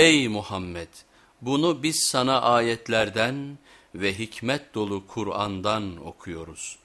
Ey Muhammed! Bunu biz sana ayetlerden ve hikmet dolu Kur'an'dan okuyoruz.''